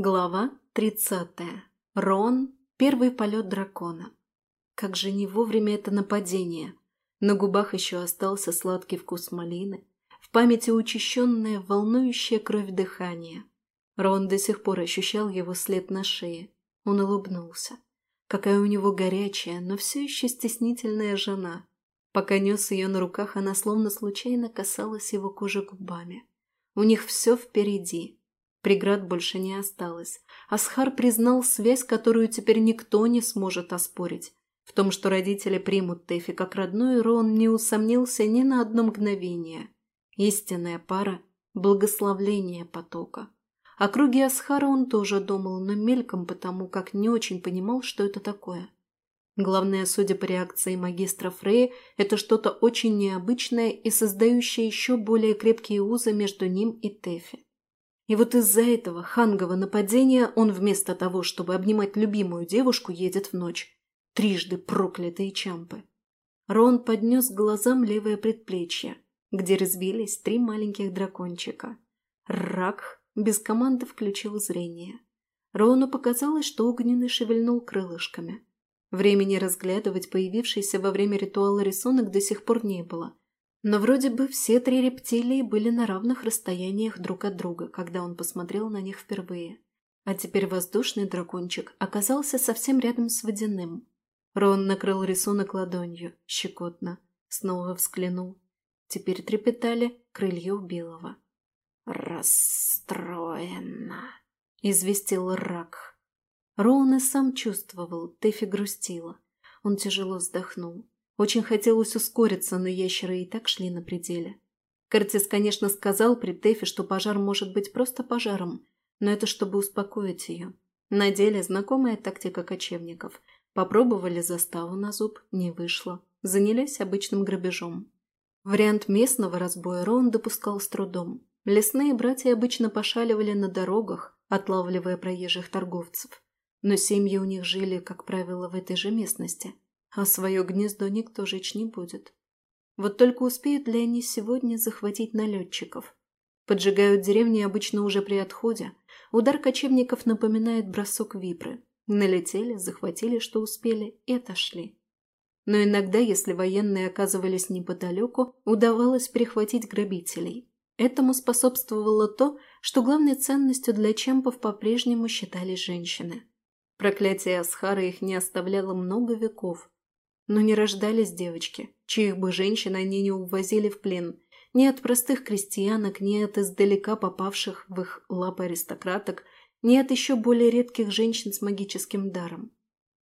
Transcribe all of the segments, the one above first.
Глава 30. Рон. Первый полет дракона. Как же не вовремя это нападение. На губах еще остался сладкий вкус малины. В памяти учащенное, волнующее кровь дыхание. Рон до сих пор ощущал его след на шее. Он улыбнулся. Какая у него горячая, но все еще стеснительная жена. Пока нес ее на руках, она словно случайно касалась его кожи губами. У них все впереди. Преград больше не осталось. Асхар признал связь, которую теперь никто не сможет оспорить. В том, что родители примут Тэфи как родную, Рон не усомнился ни на одно мгновение. Истинная пара – благословление потока. О круге Асхара он тоже думал, но мельком потому, как не очень понимал, что это такое. Главное, судя по реакции магистра Фрея, это что-то очень необычное и создающее еще более крепкие узы между ним и Тэфи. И вот из-за этого хангового нападения он вместо того, чтобы обнимать любимую девушку, едет в ночь. Трижды проклятые чампы. Рон поднес к глазам левое предплечье, где развились три маленьких дракончика. Рак без команды включил зрение. Рону показалось, что огненный шевельнул крылышками. Времени разглядывать появившийся во время ритуала рисунок до сих пор не было – но вроде бы все три рептилии были на равных расстояниях друг от друга, когда он посмотрел на них впервые. А теперь воздушный дракончик оказался совсем рядом с водяным. Рон накрыл рисунок ладонью, щекотно, снова всклянул. Теперь трепетали крылья у белого. «Расстроена», — известил Рак. Роун и сам чувствовал, Тэфи грустила. Он тяжело вздохнул. Очень хотелось ускориться, но ящеры и так шли на пределе. Кертис, конечно, сказал при Тэфе, что пожар может быть просто пожаром, но это чтобы успокоить ее. На деле знакомая тактика кочевников. Попробовали заставу на зуб, не вышло. Занялись обычным грабежом. Вариант местного разбоя Роун допускал с трудом. Лесные братья обычно пошаливали на дорогах, отлавливая проезжих торговцев. Но семьи у них жили, как правило, в этой же местности – а свое гнездо никто жечь не будет. Вот только успеют ли они сегодня захватить налетчиков? Поджигают деревни обычно уже при отходе. Удар кочевников напоминает бросок випры. Налетели, захватили, что успели, и отошли. Но иногда, если военные оказывались неподалеку, удавалось перехватить грабителей. Этому способствовало то, что главной ценностью для чемпов по-прежнему считались женщины. Проклятие Асхара их не оставляло много веков, но не рождались девочки, чьих бы женщин они не увозили в плен, ни от простых крестьянок, ни от издалека попавших в их лапы аристократок, ни от еще более редких женщин с магическим даром.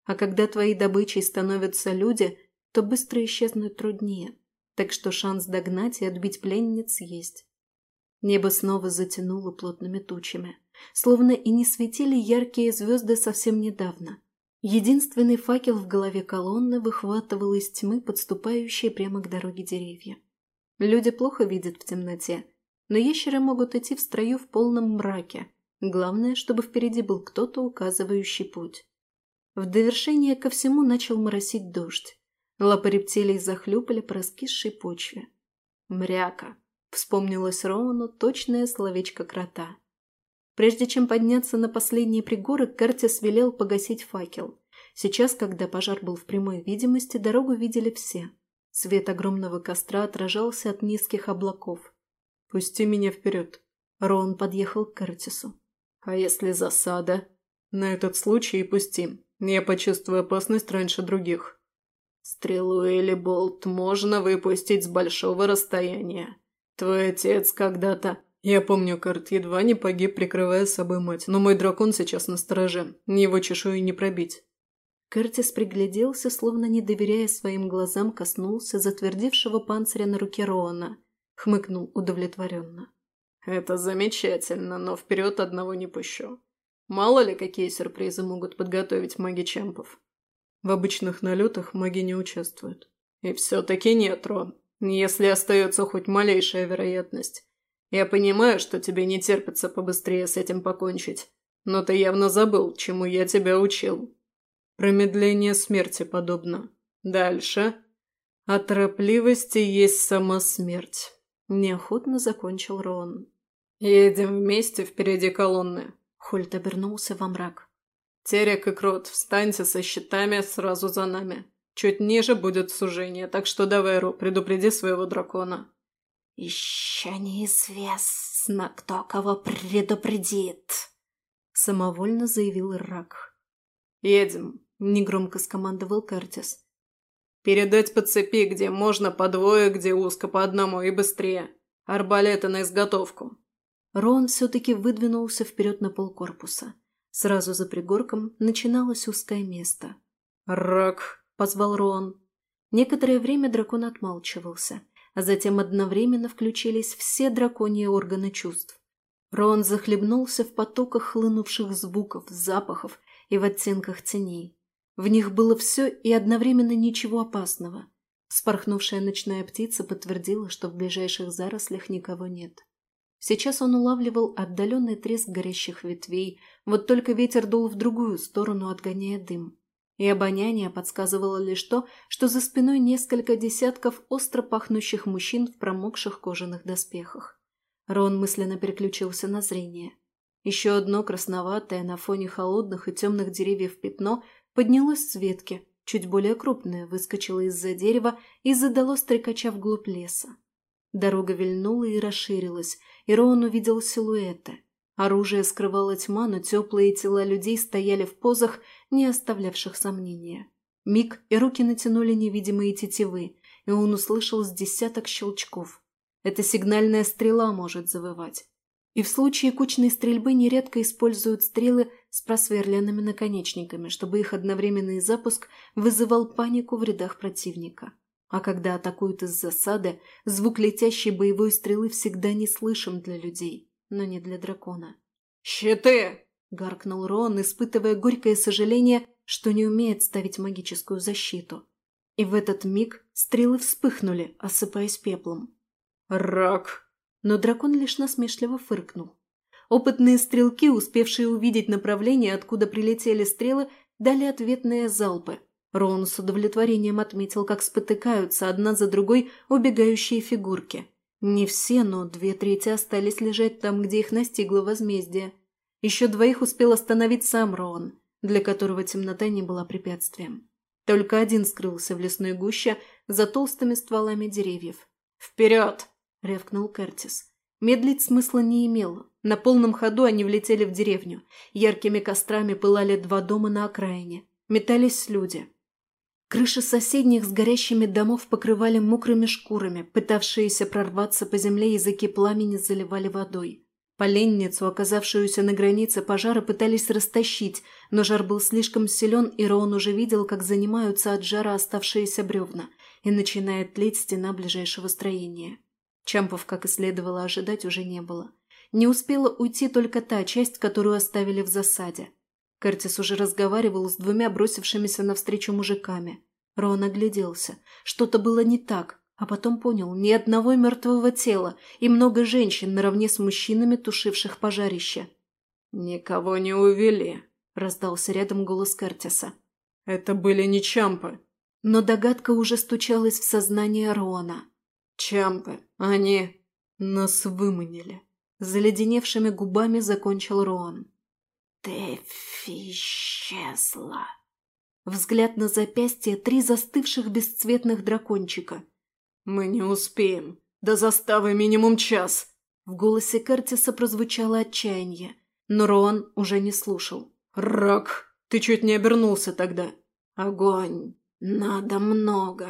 А когда твоей добычей становятся люди, то быстро исчезнуть труднее, так что шанс догнать и отбить пленниц есть. Небо снова затянуло плотными тучами, словно и не светили яркие звезды совсем недавно – Единственный факел в голове колонны выхватывал из тьмы подступающие прямо к дороге деревья. Люди плохо видят в темноте, но ящеры могут идти в строю в полном мраке. Главное, чтобы впереди был кто-то, указывающий путь. В довершение ко всему начал моросить дождь. Лапы рептилий захлюпали по раскисшей почве. «Мряка», — вспомнилось Роуну точное словечко крота. Прежде чем подняться на последние пригорок, Кертис велел погасить факел. Сейчас, когда пожар был в прямой видимости, дорогу видели все. Свет огромного костра отражался от низких облаков. «Пусти меня вперед!» Рон подъехал к Кертису. «А если засада?» «На этот случай и пусти. Я почувствую опасность раньше других». «Стрелу или болт можно выпустить с большого расстояния. Твой отец когда-то...» Я помню, Карт едва не погиб, прикрывая собой мать, но мой дракон сейчас на стороже, его чешую не пробить. Кертис пригляделся, словно не доверяя своим глазам, коснулся затвердевшего панциря на руке Роана. Хмыкнул удовлетворенно. «Это замечательно, но вперед одного не пущу. Мало ли, какие сюрпризы могут подготовить маги Чемпов. В обычных налетах маги не участвуют. И все-таки нет, Рон. Если остается хоть малейшая вероятность, я понимаю, что тебе не терпится побыстрее с этим покончить, но ты явно забыл, чему я тебя учил. Промедление смерти подобно. Дальше. От торопливости есть сама смерть. Неохотно закончил Рон. Едем вместе впереди колонны. Хольт обернулся во мрак. «Терек и Крот, встаньте со щитами сразу за нами. Чуть ниже будет сужение, так что давай, Ру, предупреди своего дракона». «Еще неизвестно, кто кого предупредит», — самовольно заявил Рак. «Едем», — негромко скомандовал Кертис. «Передать по цепи, где можно по двое, где узко по одному и быстрее. Арбалеты на изготовку». Рон все-таки выдвинулся вперед на полкорпуса. Сразу за пригорком начиналось узкое место. «Рак!» – позвал Рон. Некоторое время дракон отмалчивался, а затем одновременно включились все драконьи органы чувств. Рон захлебнулся в потоках хлынувших звуков, запахов и в оттенках теней. В них было все и одновременно ничего опасного. Спорхнувшая ночная птица подтвердила, что в ближайших зарослях никого нет. Сейчас он улавливал отдаленный треск горящих ветвей, вот только ветер дул в другую сторону, отгоняя дым и обоняние подсказывало лишь то, что за спиной несколько десятков остро пахнущих мужчин в промокших кожаных доспехах. Рон мысленно переключился на зрение. Еще одно красноватое на фоне холодных и темных деревьев пятно поднялось с ветки, чуть более крупное, выскочило из-за дерева и задало стрекача вглубь леса. Дорога вильнула и расширилась, и Рон увидел силуэты. Оружие скрывало тьма, но теплые тела людей стояли в позах, не оставлявших сомнения. Миг и руки натянули невидимые тетивы, и он услышал с десяток щелчков. Эта сигнальная стрела может завывать. И в случае кучной стрельбы нередко используют стрелы с просверленными наконечниками, чтобы их одновременный запуск вызывал панику в рядах противника. А когда атакуют из засады, звук летящей боевой стрелы всегда не слышен для людей но не для дракона. «Щиты!» – гаркнул Рон, испытывая горькое сожаление, что не умеет ставить магическую защиту. И в этот миг стрелы вспыхнули, осыпаясь пеплом. «Рак!» Но дракон лишь насмешливо фыркнул. Опытные стрелки, успевшие увидеть направление, откуда прилетели стрелы, дали ответные залпы. Рон с удовлетворением отметил, как спотыкаются одна за другой убегающие фигурки. Не все, но две трети остались лежать там, где их настигло возмездие. Еще двоих успел остановить сам Роан, для которого темнота не была препятствием. Только один скрылся в лесной гуще за толстыми стволами деревьев. «Вперед!» — рявкнул Кертис. Медлить смысла не имело. На полном ходу они влетели в деревню. Яркими кострами пылали два дома на окраине. Метались люди. Крыши соседних с горящими домов покрывали мокрыми шкурами, пытавшиеся прорваться по земле языки пламени заливали водой. Поленницу, оказавшуюся на границе пожара, пытались растащить, но жар был слишком силен, и Роун уже видел, как занимаются от жара оставшиеся бревна, и начинает тлеть стена ближайшего строения. Чампов, как и следовало ожидать, уже не было. Не успела уйти только та часть, которую оставили в засаде. Кертис уже разговаривал с двумя бросившимися навстречу мужиками. Рон огляделся. Что-то было не так, а потом понял, ни одного мертвого тела и много женщин наравне с мужчинами, тушивших пожарище. «Никого не увели», — раздался рядом голос Кертиса. «Это были не чампы». Но догадка уже стучалась в сознание Рона. «Чампы, они нас выманили», — заледеневшими губами закончил Рон. «Ты исчезла!» Взгляд на запястье три застывших бесцветных дракончика. «Мы не успеем. До заставы минимум час!» В голосе Кертиса прозвучало отчаяние, но Роан уже не слушал. «Рак, ты чуть не обернулся тогда!» «Огонь! Надо много!»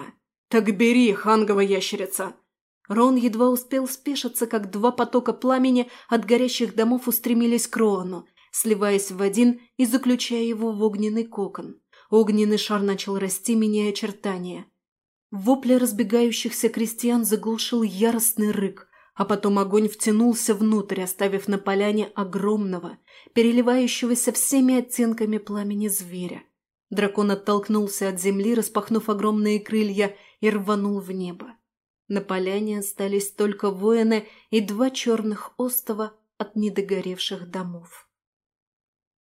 «Так бери, хангова ящерица!» Рон едва успел спешиться, как два потока пламени от горящих домов устремились к Роану, сливаясь в один и заключая его в огненный кокон. Огненный шар начал расти, меняя очертания. Вопли разбегающихся крестьян заглушил яростный рык, а потом огонь втянулся внутрь, оставив на поляне огромного, переливающегося всеми оттенками пламени зверя. Дракон оттолкнулся от земли, распахнув огромные крылья, и рванул в небо. На поляне остались только воины и два черных остова от недогоревших домов.